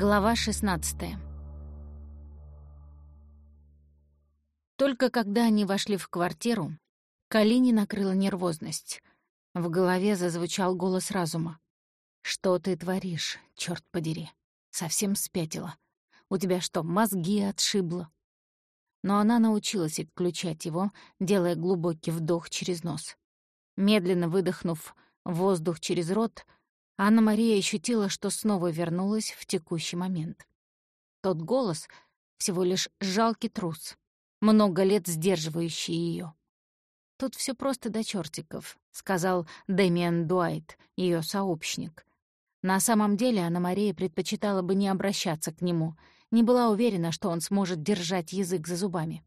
Глава 16 Только когда они вошли в квартиру, Калини накрыла нервозность. В голове зазвучал голос разума. «Что ты творишь, черт подери? Совсем спятила. У тебя что, мозги отшибло?» Но она научилась отключать его, делая глубокий вдох через нос. Медленно выдохнув воздух через рот, Анна-Мария ощутила, что снова вернулась в текущий момент. Тот голос — всего лишь жалкий трус, много лет сдерживающий ее. «Тут все просто до чертиков», — сказал Дэмиан Дуайт, ее сообщник. На самом деле Анна-Мария предпочитала бы не обращаться к нему, не была уверена, что он сможет держать язык за зубами.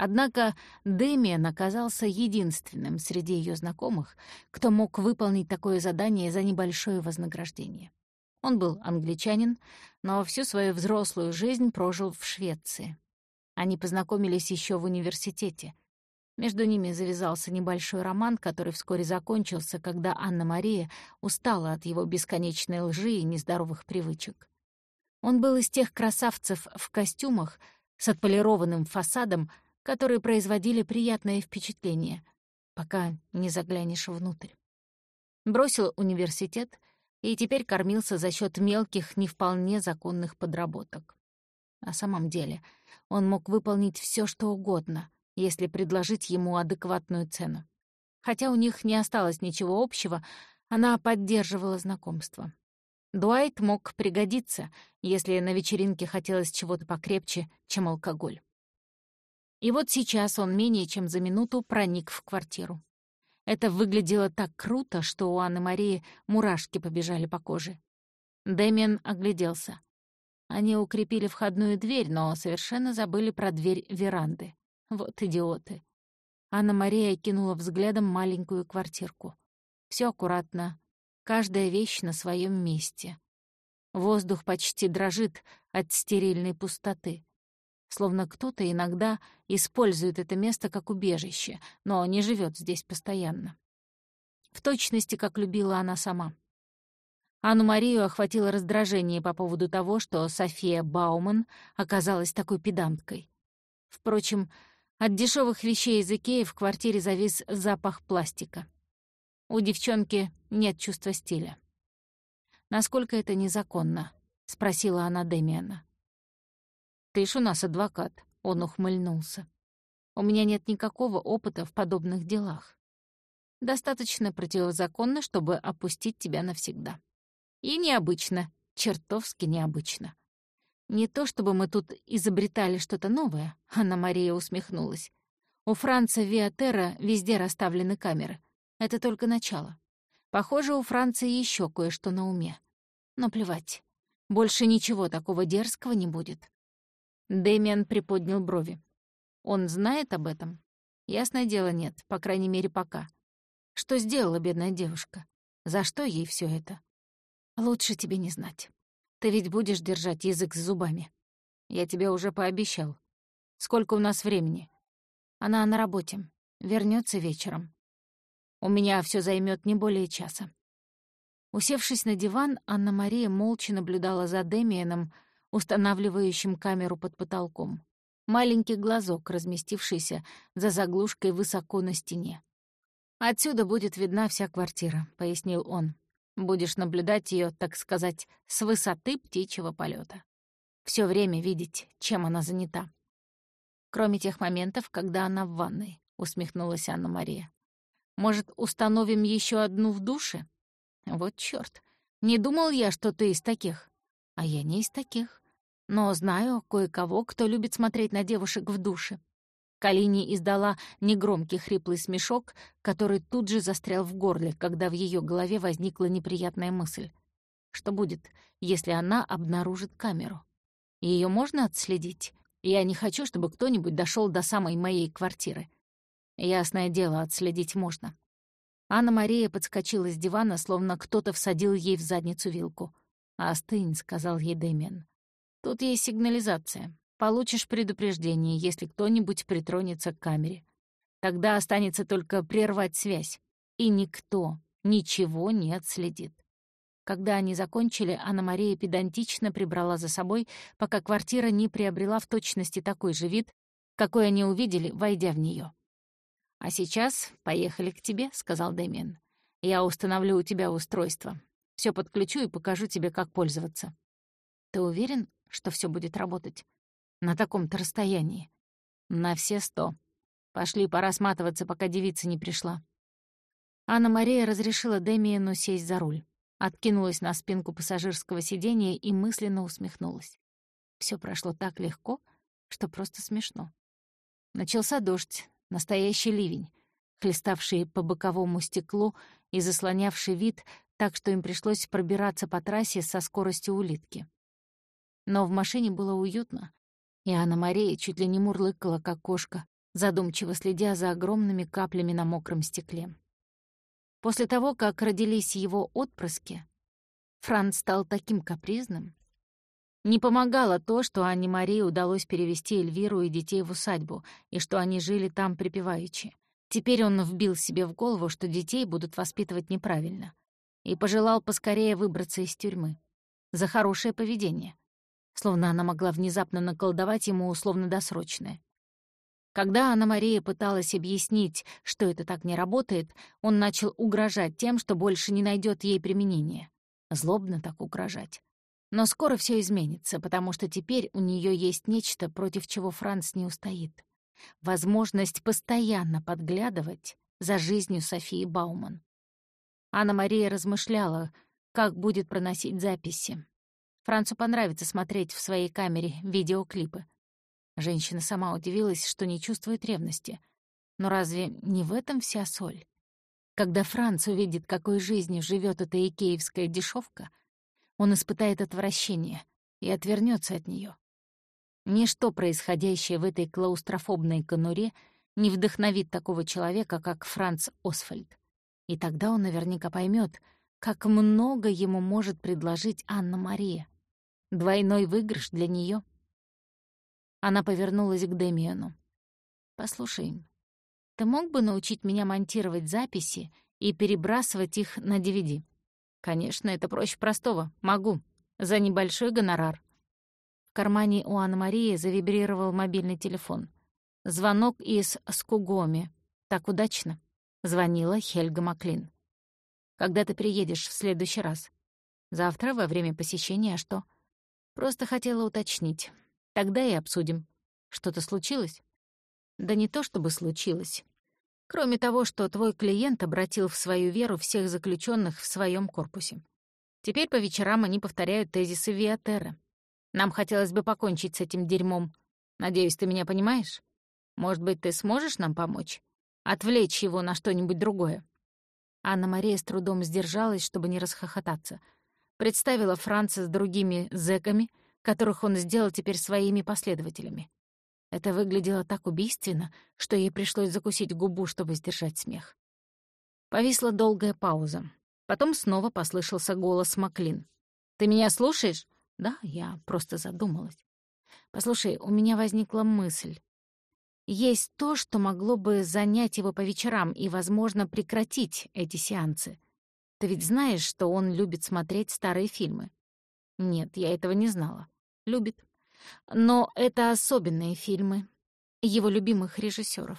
Однако Дэмиан оказался единственным среди ее знакомых, кто мог выполнить такое задание за небольшое вознаграждение. Он был англичанин, но всю свою взрослую жизнь прожил в Швеции. Они познакомились еще в университете. Между ними завязался небольшой роман, который вскоре закончился, когда Анна-Мария устала от его бесконечной лжи и нездоровых привычек. Он был из тех красавцев в костюмах с отполированным фасадом, которые производили приятное впечатление, пока не заглянешь внутрь. Бросил университет и теперь кормился за счет мелких, не вполне законных подработок. На самом деле он мог выполнить все, что угодно, если предложить ему адекватную цену. Хотя у них не осталось ничего общего, она поддерживала знакомство. Дуайт мог пригодиться, если на вечеринке хотелось чего-то покрепче, чем алкоголь. И вот сейчас он менее чем за минуту проник в квартиру. Это выглядело так круто, что у Анны Марии мурашки побежали по коже. Дэмиан огляделся. Они укрепили входную дверь, но совершенно забыли про дверь веранды. Вот идиоты. Анна-Мария кинула взглядом маленькую квартирку. Все аккуратно, каждая вещь на своем месте. Воздух почти дрожит от стерильной пустоты словно кто-то иногда использует это место как убежище, но не живет здесь постоянно. В точности, как любила она сама. Анну-Марию охватило раздражение по поводу того, что София Бауман оказалась такой педанткой. Впрочем, от дешевых вещей из Икеи в квартире завис запах пластика. У девчонки нет чувства стиля. «Насколько это незаконно?» — спросила она Дэмиана. «Ты ж у нас адвокат», — он ухмыльнулся. «У меня нет никакого опыта в подобных делах. Достаточно противозаконно, чтобы опустить тебя навсегда. И необычно, чертовски необычно. Не то чтобы мы тут изобретали что-то новое, Анна-Мария усмехнулась. У Франца Виатера везде расставлены камеры. Это только начало. Похоже, у Франции еще кое-что на уме. Но плевать. Больше ничего такого дерзкого не будет. Дэмиан приподнял брови. «Он знает об этом?» «Ясное дело, нет, по крайней мере, пока. Что сделала бедная девушка? За что ей все это?» «Лучше тебе не знать. Ты ведь будешь держать язык с зубами. Я тебе уже пообещал. Сколько у нас времени?» «Она на работе. Вернется вечером. У меня все займет не более часа». Усевшись на диван, Анна-Мария молча наблюдала за Дэмиеном, устанавливающим камеру под потолком. Маленький глазок, разместившийся за заглушкой высоко на стене. «Отсюда будет видна вся квартира», — пояснил он. «Будешь наблюдать ее, так сказать, с высоты птичьего полета. Все время видеть, чем она занята». «Кроме тех моментов, когда она в ванной», — усмехнулась Анна-Мария. «Может, установим еще одну в душе?» «Вот чёрт, не думал я, что ты из таких». «А я не из таких но знаю кое-кого, кто любит смотреть на девушек в душе». Калини издала негромкий хриплый смешок, который тут же застрял в горле, когда в ее голове возникла неприятная мысль. Что будет, если она обнаружит камеру? Ее можно отследить? Я не хочу, чтобы кто-нибудь дошел до самой моей квартиры. Ясное дело, отследить можно. Анна-Мария подскочила с дивана, словно кто-то всадил ей в задницу вилку. «Остынь», — сказал ей Дэмиан. Тут есть сигнализация. Получишь предупреждение, если кто-нибудь притронется к камере. Тогда останется только прервать связь. И никто ничего не отследит. Когда они закончили, Анна-Мария педантично прибрала за собой, пока квартира не приобрела в точности такой же вид, какой они увидели, войдя в нее. «А сейчас поехали к тебе», — сказал Дэмиен. «Я установлю у тебя устройство. Все подключу и покажу тебе, как пользоваться». «Ты уверен, что все будет работать? На таком-то расстоянии?» «На все сто. Пошли, пора сматываться, пока девица не пришла». Анна-Мария разрешила Дэмиену сесть за руль откинулась на спинку пассажирского сиденья и мысленно усмехнулась. Все прошло так легко, что просто смешно. Начался дождь, настоящий ливень, хлеставший по боковому стеклу и заслонявший вид, так что им пришлось пробираться по трассе со скоростью улитки. Но в машине было уютно, и Анна-Мария чуть ли не мурлыкала, как кошка, задумчиво следя за огромными каплями на мокром стекле. После того, как родились его отпрыски, Франц стал таким капризным. Не помогало то, что Анне Марии удалось перевести Эльвиру и детей в усадьбу, и что они жили там припеваючи. Теперь он вбил себе в голову, что детей будут воспитывать неправильно, и пожелал поскорее выбраться из тюрьмы. За хорошее поведение. Словно она могла внезапно наколдовать ему условно-досрочное. Когда Анна-Мария пыталась объяснить, что это так не работает, он начал угрожать тем, что больше не найдет ей применения. Злобно так угрожать. Но скоро все изменится, потому что теперь у нее есть нечто, против чего Франц не устоит. Возможность постоянно подглядывать за жизнью Софии Бауман. Анна-Мария размышляла, как будет проносить записи. Францу понравится смотреть в своей камере видеоклипы. Женщина сама удивилась, что не чувствует ревности. Но разве не в этом вся соль? Когда Франц увидит, какой жизнью живет эта икеевская дешевка, он испытает отвращение и отвернется от нее. Ничто, происходящее в этой клаустрофобной конуре, не вдохновит такого человека, как Франц Освальд. И тогда он наверняка поймет, как много ему может предложить Анна-Мария. Двойной выигрыш для нее. Она повернулась к Демиану. «Послушай, ты мог бы научить меня монтировать записи и перебрасывать их на DVD?» «Конечно, это проще простого. Могу. За небольшой гонорар». В кармане у Анны-Марии завибрировал мобильный телефон. Звонок из Скугоми. Так удачно. Звонила Хельга Маклин. «Когда ты приедешь в следующий раз?» «Завтра, во время посещения, а что?» «Просто хотела уточнить. Тогда и обсудим. Что-то случилось? Да не то чтобы случилось. Кроме того, что твой клиент обратил в свою веру всех заключенных в своем корпусе. Теперь по вечерам они повторяют тезисы Виатеры. Нам хотелось бы покончить с этим дерьмом. Надеюсь, ты меня понимаешь? Может быть, ты сможешь нам помочь? Отвлечь его на что-нибудь другое?» Анна-Мария с трудом сдержалась, чтобы не расхохотаться. Представила Франца с другими зэками — которых он сделал теперь своими последователями. Это выглядело так убийственно, что ей пришлось закусить губу, чтобы сдержать смех. Повисла долгая пауза. Потом снова послышался голос Маклин. «Ты меня слушаешь?» «Да, я просто задумалась. Послушай, у меня возникла мысль. Есть то, что могло бы занять его по вечерам и, возможно, прекратить эти сеансы. Ты ведь знаешь, что он любит смотреть старые фильмы?» «Нет, я этого не знала любит. Но это особенные фильмы его любимых режиссеров.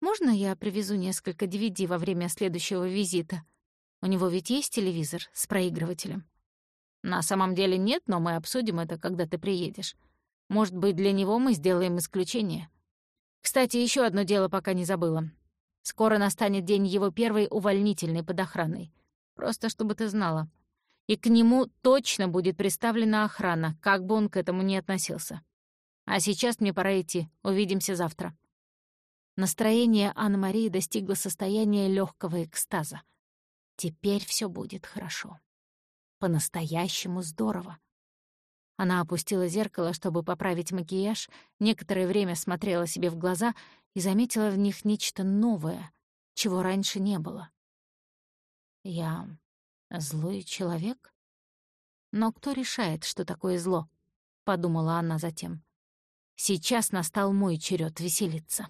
Можно я привезу несколько DVD во время следующего визита? У него ведь есть телевизор с проигрывателем? На самом деле нет, но мы обсудим это, когда ты приедешь. Может быть, для него мы сделаем исключение. Кстати, еще одно дело пока не забыла. Скоро настанет день его первой увольнительной под охраной. Просто чтобы ты знала и к нему точно будет представлена охрана, как бы он к этому ни относился. А сейчас мне пора идти. Увидимся завтра. Настроение Анны-Марии достигло состояния легкого экстаза. Теперь все будет хорошо. По-настоящему здорово. Она опустила зеркало, чтобы поправить макияж, некоторое время смотрела себе в глаза и заметила в них нечто новое, чего раньше не было. Я Злой человек? Но кто решает, что такое зло? Подумала она затем. Сейчас настал мой черед веселиться.